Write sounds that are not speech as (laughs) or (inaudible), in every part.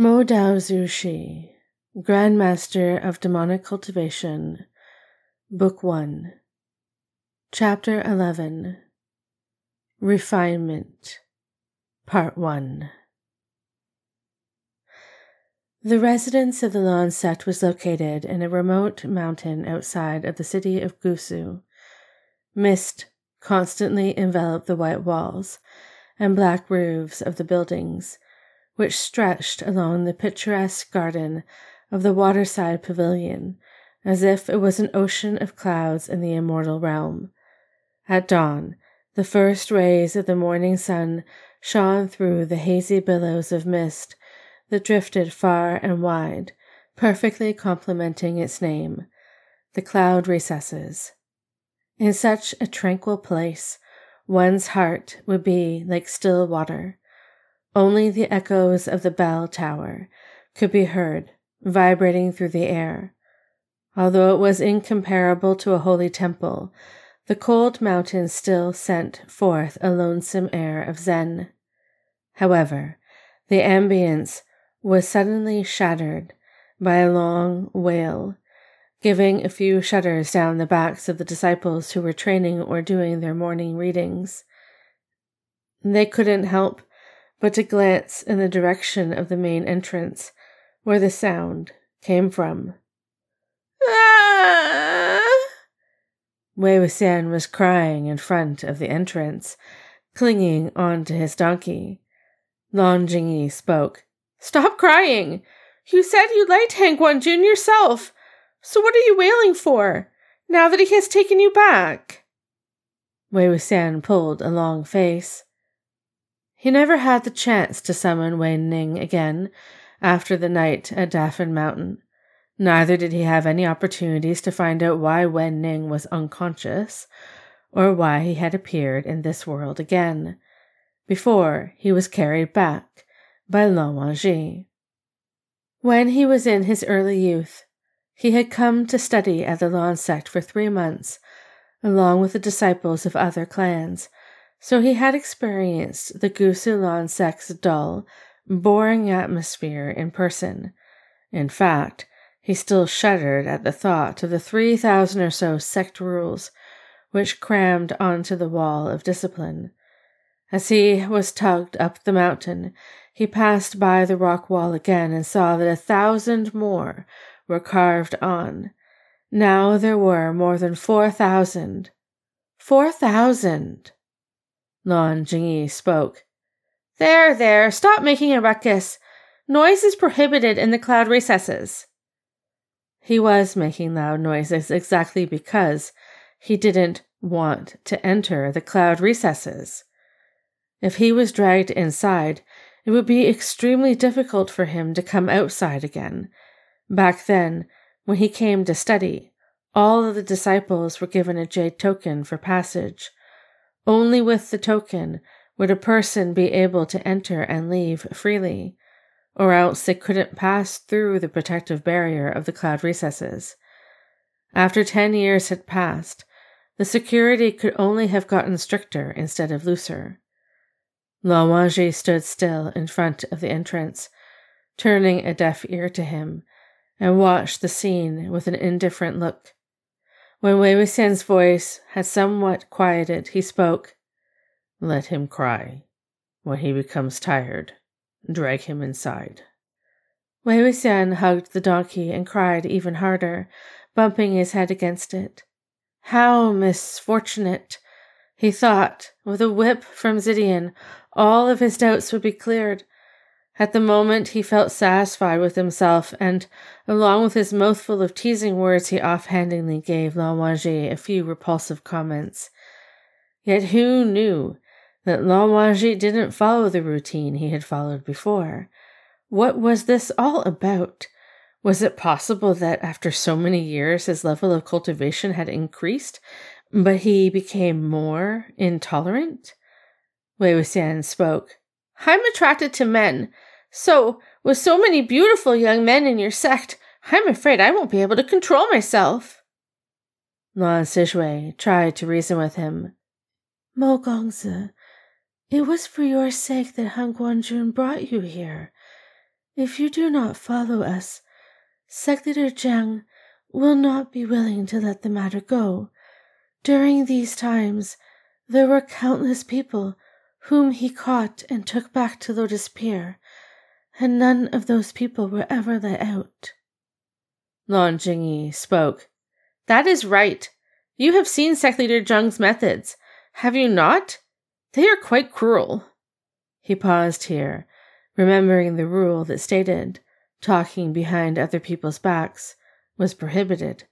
Mo Dao Zushi, Grand Master of Demonic Cultivation, Book 1, Chapter 11 Refinement, Part 1. The residence of the Lan sect was located in a remote mountain outside of the city of Gusu. Mist constantly enveloped the white walls and black roofs of the buildings which stretched along the picturesque garden of the waterside pavilion as if it was an ocean of clouds in the immortal realm. At dawn, the first rays of the morning sun shone through the hazy billows of mist that drifted far and wide, perfectly complementing its name, the cloud recesses. In such a tranquil place, one's heart would be like still water, only the echoes of the bell tower could be heard vibrating through the air. Although it was incomparable to a holy temple, the cold mountain still sent forth a lonesome air of Zen. However, the ambience was suddenly shattered by a long wail, giving a few shudders down the backs of the disciples who were training or doing their morning readings. They couldn't help but to glance in the direction of the main entrance, where the sound came from. Ah! Wei Wuxian was crying in front of the entrance, clinging on to his donkey. Lan Jingyi spoke. Stop crying! You said you liked Han Guangjun yourself. So what are you wailing for, now that he has taken you back? Wei Wuxian pulled a long face. He never had the chance to summon Wen Ning again after the night at Dafan Mountain. Neither did he have any opportunities to find out why Wen Ning was unconscious, or why he had appeared in this world again, before he was carried back by Wangji. When he was in his early youth, he had come to study at the Lan sect for three months, along with the disciples of other clans, so he had experienced the Gusulan sect's dull, boring atmosphere in person. In fact, he still shuddered at the thought of the 3,000 or so sect rules which crammed onto the wall of discipline. As he was tugged up the mountain, he passed by the rock wall again and saw that a thousand more were carved on. Now there were more than four thousand. Four thousand! Lan Jingyi spoke. There, there, stop making a ruckus. Noise is prohibited in the cloud recesses. He was making loud noises exactly because he didn't want to enter the cloud recesses. If he was dragged inside, it would be extremely difficult for him to come outside again. Back then, when he came to study, all of the disciples were given a jade token for passage. Only with the token would a person be able to enter and leave freely, or else they couldn't pass through the protective barrier of the cloud recesses. After ten years had passed, the security could only have gotten stricter instead of looser. Lan Wangji stood still in front of the entrance, turning a deaf ear to him, and watched the scene with an indifferent look. When Wei Wuxian's voice had somewhat quieted, he spoke. Let him cry. When he becomes tired, drag him inside. Wei Wuxian hugged the donkey and cried even harder, bumping his head against it. How misfortunate! He thought, with a whip from Zidian, all of his doubts would be cleared. At the moment, he felt satisfied with himself, and, along with his mouthful of teasing words, he offhandedly gave Wangji a few repulsive comments. Yet who knew that Wangji didn't follow the routine he had followed before? What was this all about? Was it possible that after so many years his level of cultivation had increased, but he became more intolerant? Wei Wuxian spoke. I'm attracted to men. So, with so many beautiful young men in your sect, I'm afraid I won't be able to control myself. Lan Sizhui tried to reason with him. Mo Gongzi, it was for your sake that Han Guangjun brought you here. If you do not follow us, Sect Leader Jiang will not be willing to let the matter go. During these times, there were countless people whom he caught and took back to Lotus Pier, and none of those people were ever let out. Lan Jingyi spoke. That is right. You have seen Sect Leader Jiang's methods, have you not? They are quite cruel. He paused here, remembering the rule that stated talking behind other people's backs was prohibited,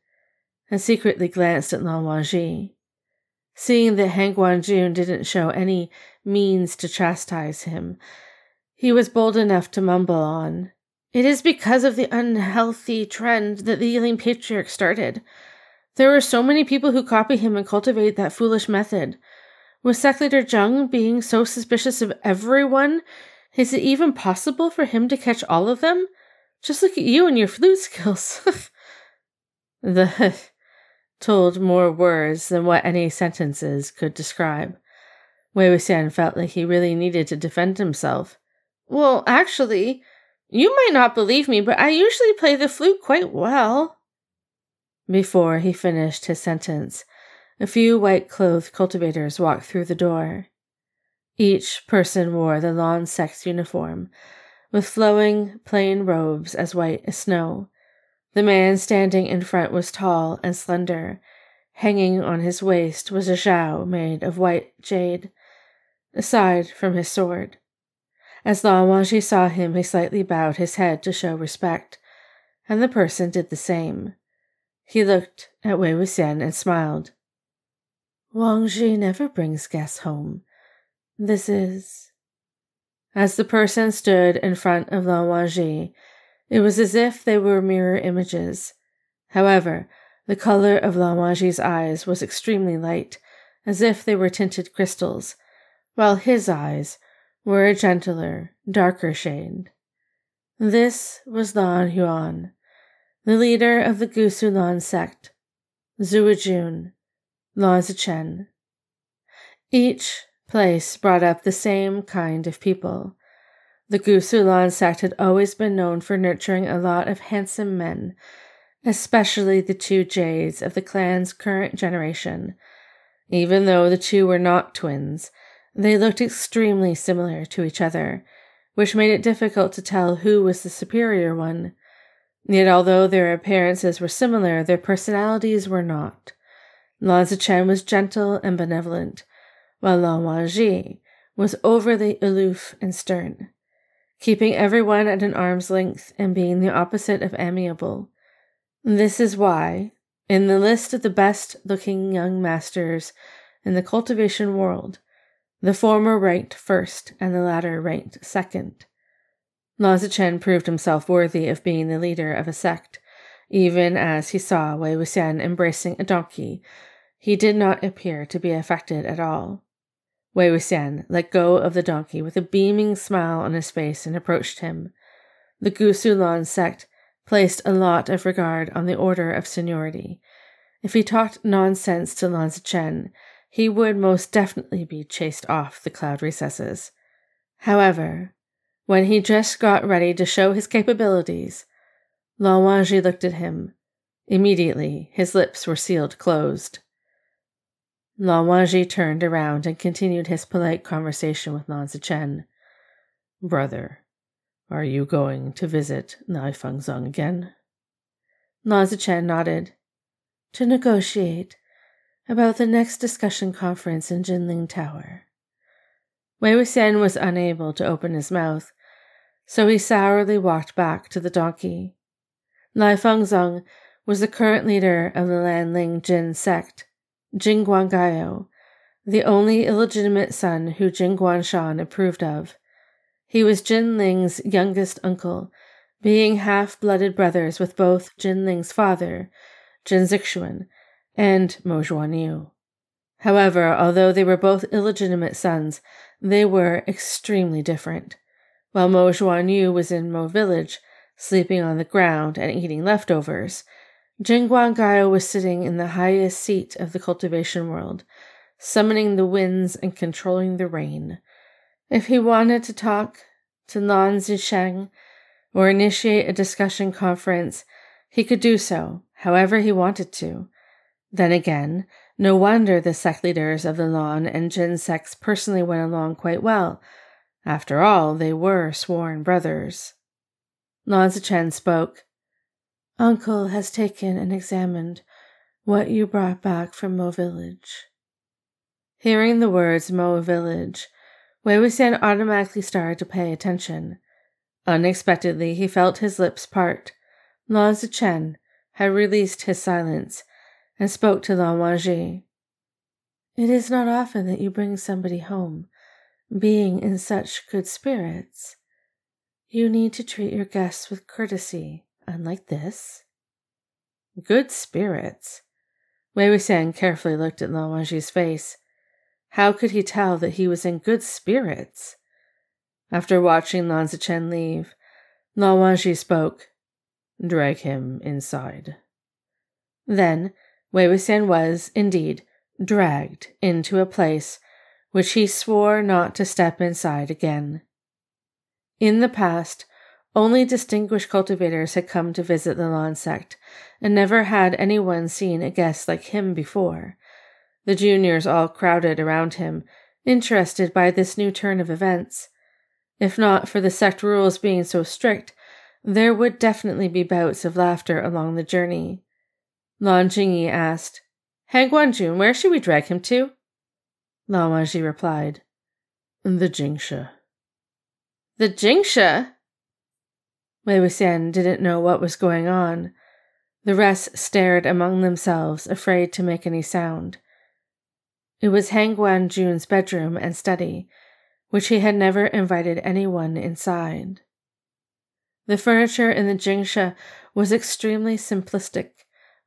and secretly glanced at Lan Wangji. Seeing that Han Guangjun didn't show any means to chastise him, he was bold enough to mumble on. It is because of the unhealthy trend that the Yiling Patriarch started. There were so many people who copy him and cultivate that foolish method. With Sect Leader Jiang being so suspicious of everyone, is it even possible for him to catch all of them? Just look at you and your flute skills. (laughs) the (laughs) told more words than what any sentences could describe. Wei Wuxian felt like he really needed to defend himself. Well, actually, you might not believe me, but I usually play the flute quite well. Before he finished his sentence, a few white clothed cultivators walked through the door. Each person wore the Lan sect's uniform, with flowing, plain robes as white as snow. The man standing in front was tall and slender. Hanging on his waist was a xiao made of white jade, aside from his sword. As Lan Wangji saw him, he slightly bowed his head to show respect, and the person did the same. He looked at Wei Wuxian and smiled. Wang Wangji never brings guests home. This is. As the person stood in front of Lan it was as if they were mirror images. However, the color of Lan eyes was extremely light, as if they were tinted crystals, while his eyes were a gentler, darker shade. This was Lan Huan, the leader of the Gusu Lan sect, Zuijun, Lan Zichen. Each place brought up the same kind of people. The Gusu Lan sect had always been known for nurturing a lot of handsome men, especially the two Jades of the clan's current generation. Even though the two were not twins, they looked extremely similar to each other, which made it difficult to tell who was the superior one. Yet, although their appearances were similar, their personalities were not. Lan Zichen was gentle and benevolent, while Lan Wangji was overly aloof and stern, keeping everyone at an arm's length and being the opposite of amiable. This is why, in the list of the best looking young masters in the cultivation world, the former ranked first and the latter ranked second. Lan Zichen proved himself worthy of being the leader of a sect, even as he saw Wei Wuxian embracing a donkey. He did not appear to be affected at all. Wei Wuxian let go of the donkey with a beaming smile on his face and approached him. The Gusu Lan sect placed a lot of regard on the order of seniority. If he talked nonsense to Lan Zichen, he would most definitely be chased off the cloud recesses. However, when he just got ready to show his capabilities, Lan Wangji looked at him. Immediately, his lips were sealed closed. Lan Wangji turned around and continued his polite conversation with Lan Zichen. Brother, are you going to visit Nai Fengzong again? Lan Zichen nodded. To negotiate about the next discussion conference in Jinling Tower. Wei Wuxian was unable to open his mouth, so he sourly walked back to the donkey. Nai Fengzong was the current leader of the Lanling Jin sect, Jin Guangyao, the only illegitimate son who Jin Guanshan approved of. He was Jin Ling's youngest uncle, being half-blooded brothers with both Jin Ling's father, Jin Zixuan, and Mo Xuanyu. However, although they were both illegitimate sons, they were extremely different. While Mo Xuanyu was in Mo Village, sleeping on the ground and eating leftovers, Jin Guangyao was sitting in the highest seat of the cultivation world, summoning the winds and controlling the rain. If he wanted to talk to Lan Zisheng, or initiate a discussion conference, he could do so however he wanted to. Then again, no wonder the sect leaders of the Lan and Jin sects personally went along quite well. After all, they were sworn brothers. Lan Chen spoke. Uncle has taken and examined what you brought back from Mo Village. Hearing the words Mo Village, Wei Wuxian automatically started to pay attention. Unexpectedly, he felt his lips part. Lan Zichen had released his silence and spoke to Lan Wangji. It is not often that you bring somebody home, being in such good spirits. You need to treat your guests with courtesy, unlike this. Good spirits. Wei Wuxian carefully looked at Lan Wangji's face. How could he tell that he was in good spirits? After watching Lan Zichen leave, Wangji spoke. Drag him inside. Then Wei Wuxian was, indeed, dragged into a place which he swore not to step inside again. In the past, only distinguished cultivators had come to visit the Lan sect, and never had anyone seen a guest like him before. The juniors all crowded around him, interested by this new turn of events. If not for the sect rules being so strict, there would definitely be bouts of laughter along the journey. Lan Jingyi asked, Han Guangjun, where should we drag him to? Lan Wangji replied, The Jingshi. The Jingshi? Wei Wuxian didn't know what was going on. The rest stared among themselves, afraid to make any sound. It was Han Guangjun's bedroom and study, which he had never invited anyone inside. The furniture in the Jingshi was extremely simplistic,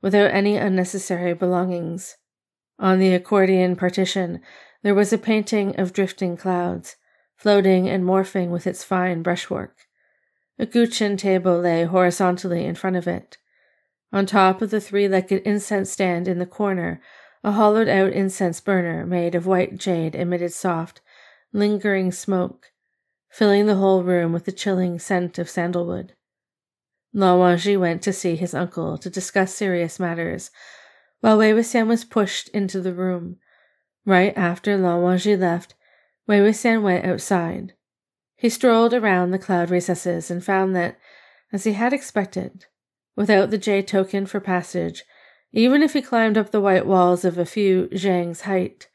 without any unnecessary belongings. On the accordion partition, there was a painting of drifting clouds, floating and morphing with its fine brushwork. A guqin table lay horizontally in front of it. On top of the three legged incense stand in the corner, a hollowed out incense burner made of white jade emitted soft, lingering smoke, filling the whole room with the chilling scent of sandalwood. Lan Wangji went to see his uncle to discuss serious matters, while Wei Wuxian was pushed into the room. Right after Lan Wangji left, Wei Wuxian went outside. He strolled around the cloud recesses and found that, as he had expected, without the jade token for passage, even if he climbed up the white walls of a few zhangs height,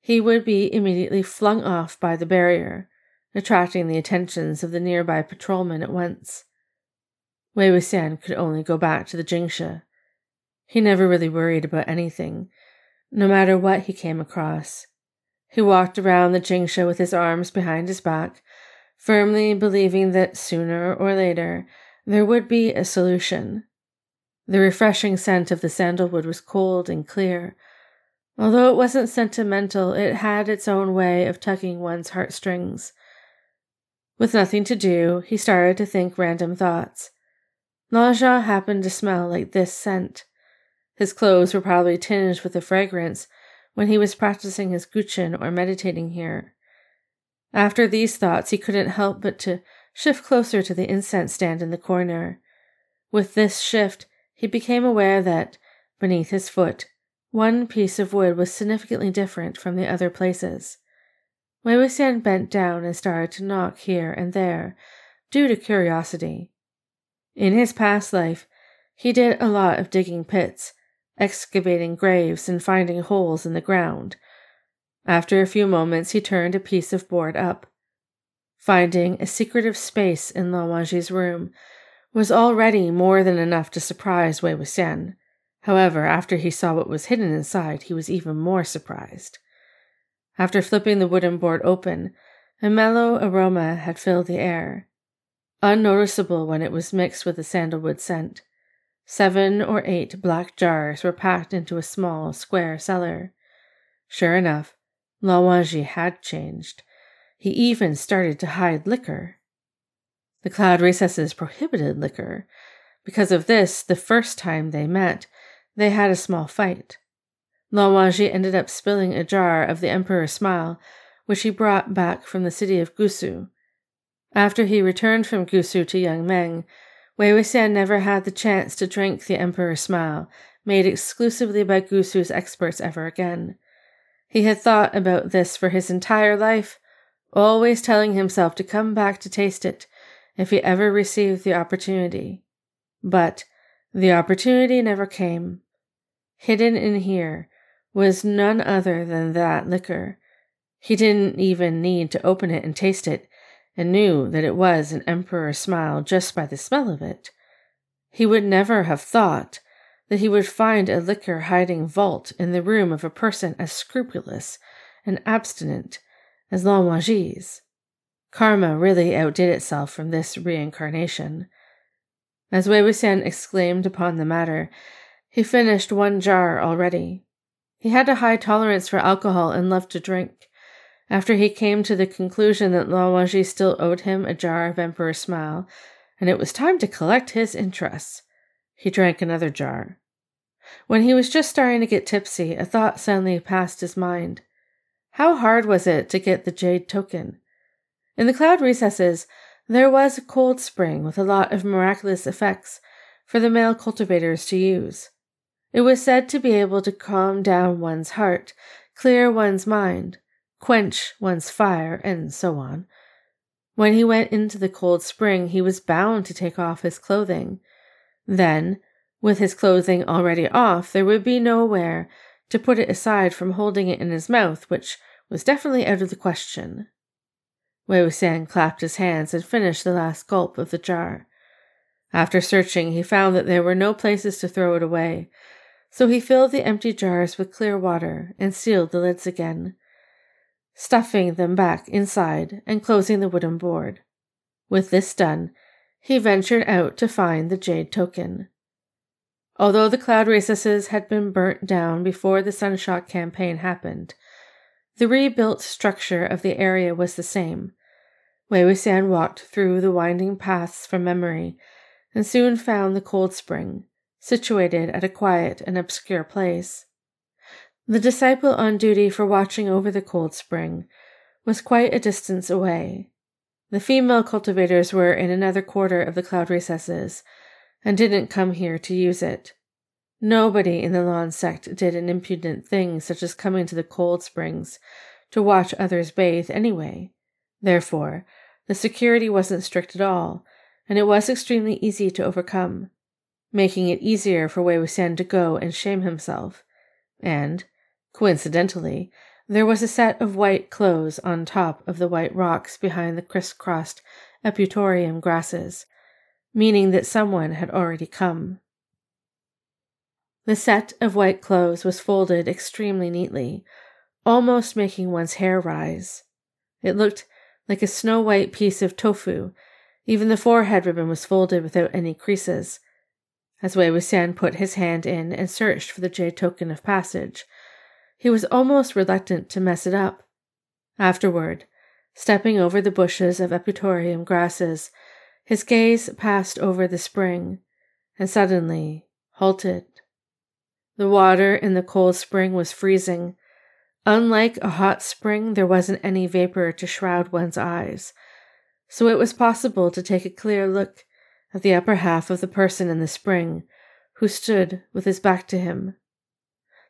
he would be immediately flung off by the barrier, attracting the attentions of the nearby patrolmen at once. Wei Wuxian could only go back to the Jingshi. He never really worried about anything, no matter what he came across. He walked around the Jingshi with his arms behind his back, firmly believing that sooner or later there would be a solution. The refreshing scent of the sandalwood was cold and clear. Although it wasn't sentimental, it had its own way of tugging one's heartstrings. With nothing to do, he started to think random thoughts. Naja happened to smell like this scent. His clothes were probably tinged with the fragrance when he was practicing his guqin or meditating here. After these thoughts, he couldn't help but to shift closer to the incense stand in the corner. With this shift, he became aware that, beneath his foot, one piece of wood was significantly different from the other places. Wei Wuxian bent down and started to knock here and there, due to curiosity. In his past life, he did a lot of digging pits, excavating graves, and finding holes in the ground. After a few moments, he turned a piece of board up. Finding a secretive space in Lan Wangji's room was already more than enough to surprise Wei Wuxian. However, after he saw what was hidden inside, he was even more surprised. After flipping the wooden board open, a mellow aroma had filled the air unnoticeable when it was mixed with the sandalwood scent. Seven or eight black jars were packed into a small, square cellar. Sure enough, Lan Wangji had changed. He even started to hide liquor. The cloud recesses prohibited liquor. Because of this, the first time they met, they had a small fight. Lan Wangji ended up spilling a jar of the Emperor's Smile, which he brought back from the city of Gusu, After he returned from Gusu to Yunmeng, Wei Wuxian never had the chance to drink the Emperor's Smile, made exclusively by Gusu's experts ever again. He had thought about this for his entire life, always telling himself to come back to taste it if he ever received the opportunity. But the opportunity never came. Hidden in here was none other than that liquor. He didn't even need to open it and taste it, and knew that it was an emperor's smile just by the smell of it. He would never have thought that he would find a liquor hiding vault in the room of a person as scrupulous and abstinent as Lan Karma really outdid itself from this reincarnation. As Wei Wuxian exclaimed upon the matter, he finished one jar already. He had a high tolerance for alcohol and loved to drink. After he came to the conclusion that Lan Wangji still owed him a jar of Emperor's Smile, and it was time to collect his interests, he drank another jar. When he was just starting to get tipsy, a thought suddenly passed his mind. How hard was it to get the jade token? In the cloud recesses, there was a cold spring with a lot of miraculous effects for the male cultivators to use. It was said to be able to calm down one's heart, clear one's mind, quench one's fire, and so on. When he went into the cold spring, he was bound to take off his clothing. Then, with his clothing already off, there would be nowhere to put it aside from holding it in his mouth, which was definitely out of the question. Wei Wuxian clapped his hands and finished the last gulp of the jar. After searching, he found that there were no places to throw it away, so he filled the empty jars with clear water and sealed the lids again, stuffing them back inside and closing the wooden board. With this done, he ventured out to find the jade token. Although the cloud recesses had been burnt down before the Sunshot campaign happened, the rebuilt structure of the area was the same. Wei Wuxian walked through the winding paths from memory and soon found the cold spring, situated at a quiet and obscure place. The disciple on duty for watching over the cold spring was quite a distance away, the female cultivators were in another quarter of the cloud recesses and didn't come here to use it. Nobody in the Lan sect did an impudent thing such as coming to the cold springs to watch others bathe anyway. Therefore, the security wasn't strict at all, and it was extremely easy to overcome, making it easier for Wei Wuxian to go and shame himself. And, coincidentally, there was a set of white clothes on top of the white rocks behind the crisscrossed eupatorium grasses, meaning that someone had already come. The set of white clothes was folded extremely neatly, almost making one's hair rise. It looked like a snow white piece of tofu. Even the forehead ribbon was folded without any creases. As Wei Wuxian put his hand in and searched for the jade token of passage, he was almost reluctant to mess it up. Afterward, stepping over the bushes of eupatorium grasses, his gaze passed over the spring and suddenly halted. The water in the cold spring was freezing. Unlike a hot spring, there wasn't any vapor to shroud one's eyes, so it was possible to take a clear look at the upper half of the person in the spring, who stood with his back to him.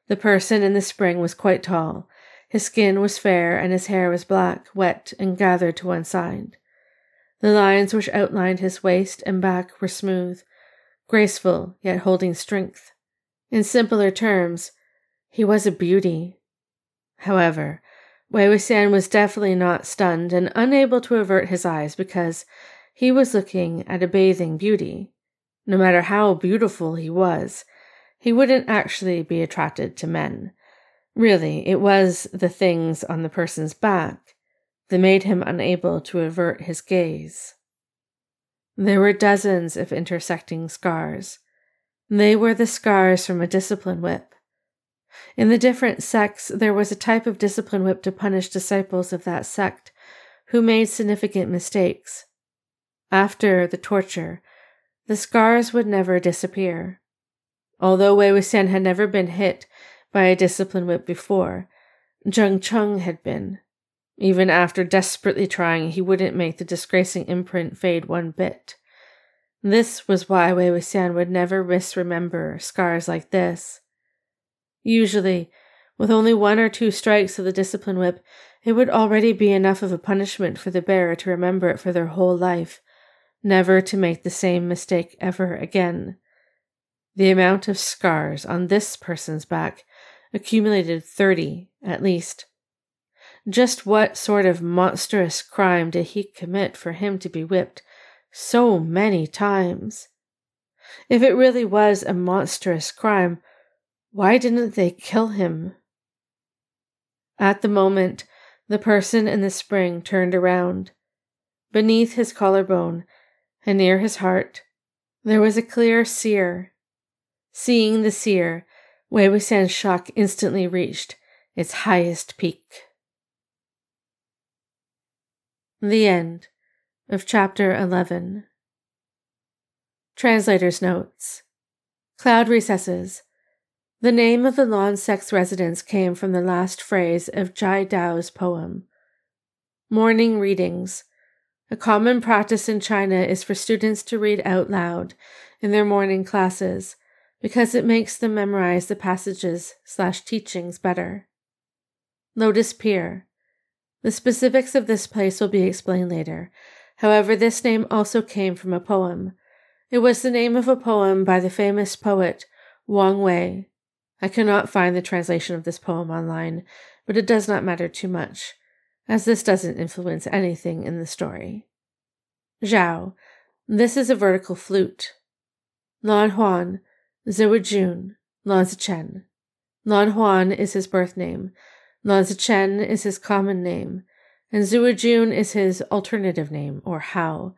The person in the spring was quite tall. His skin was fair and his hair was black, wet, and gathered to one side. The lines which outlined his waist and back were smooth, graceful, yet holding strength. In simpler terms, he was a beauty. However, Wei Wuxian was definitely not stunned and unable to avert his eyes because he was looking at a bathing beauty. No matter how beautiful he was, he wouldn't actually be attracted to men. Really, it was the things on the person's back that made him unable to avert his gaze. There were dozens of intersecting scars. They were the scars from a discipline whip. In the different sects, there was a type of discipline whip to punish disciples of that sect who made significant mistakes. After the torture, the scars would never disappear. Although Wei Wuxian had never been hit by a discipline whip before, Jiang Cheng had been. Even after desperately trying, he wouldn't make the disgracing imprint fade one bit. This was why Wei Wuxian would never misremember scars like this. Usually, with only one or two strikes of the discipline whip, it would already be enough of a punishment for the bearer to remember it for their whole life, never to make the same mistake ever again. The amount of scars on this person's back accumulated thirty, at least. Just what sort of monstrous crime did he commit for him to be whipped so many times? If it really was a monstrous crime, why didn't they kill him? At the moment, the person in the spring turned around. Beneath his collarbone and near his heart, there was a clear sear. Seeing the sear, Wei Wuxian's shock instantly reached its highest peak. The end of chapter 11. Translator's notes. Cloud recesses. The name of the Lan sect's residence came from the last phrase of Jia Dao's poem. Morning readings. A common practice in China is for students to read out loud in their morning classes because it makes them memorize the passages slash teachings better. Lotus Pier. The specifics of this place will be explained later. However, this name also came from a poem. It was the name of a poem by the famous poet Wang Wei, I cannot find the translation of this poem online, but it does not matter too much, as this doesn't influence anything in the story. Xiao, this is a vertical flute. Lan Huan, Zhou Jun, Lan Zichen. Lan Huan is his birth name, Lan Zichen is his common name, and Zhou Jun is his alternative name, or Hao.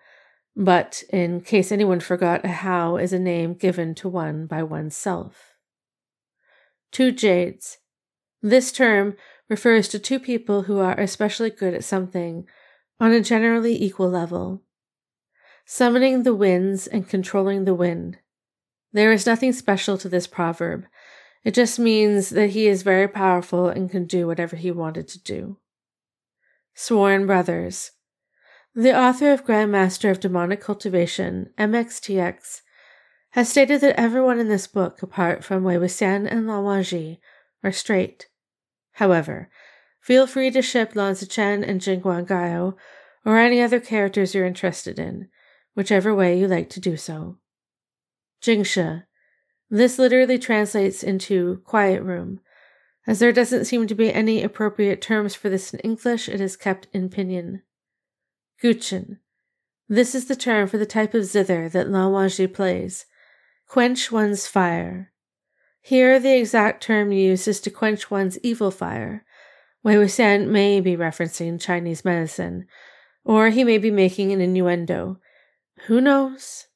But in case anyone forgot, a Hao is a name given to one by oneself. Two jades. This term refers to two people who are especially good at something on a generally equal level. Summoning the winds and controlling the wind. There is nothing special to this proverb. It just means that he is very powerful and can do whatever he wanted to do. Sworn Brothers. The author of Grandmaster of Demonic Cultivation, MXTX, has stated that everyone in this book, apart from Wei Wuxian and Lan Wangji, are straight. However, feel free to ship Lan Zichen and Jingguan Gao, or any other characters you're interested in, whichever way you like to do so. Jingshi. This literally translates into quiet room. As there doesn't seem to be any appropriate terms for this in English, it is kept in pinyin. Guqin. This is the term for the type of zither that Lan Wangji plays, quench one's fire. Here, the exact term used is to quench one's evil fire. Wei Wuxian may be referencing Chinese medicine, or he may be making an innuendo. Who knows?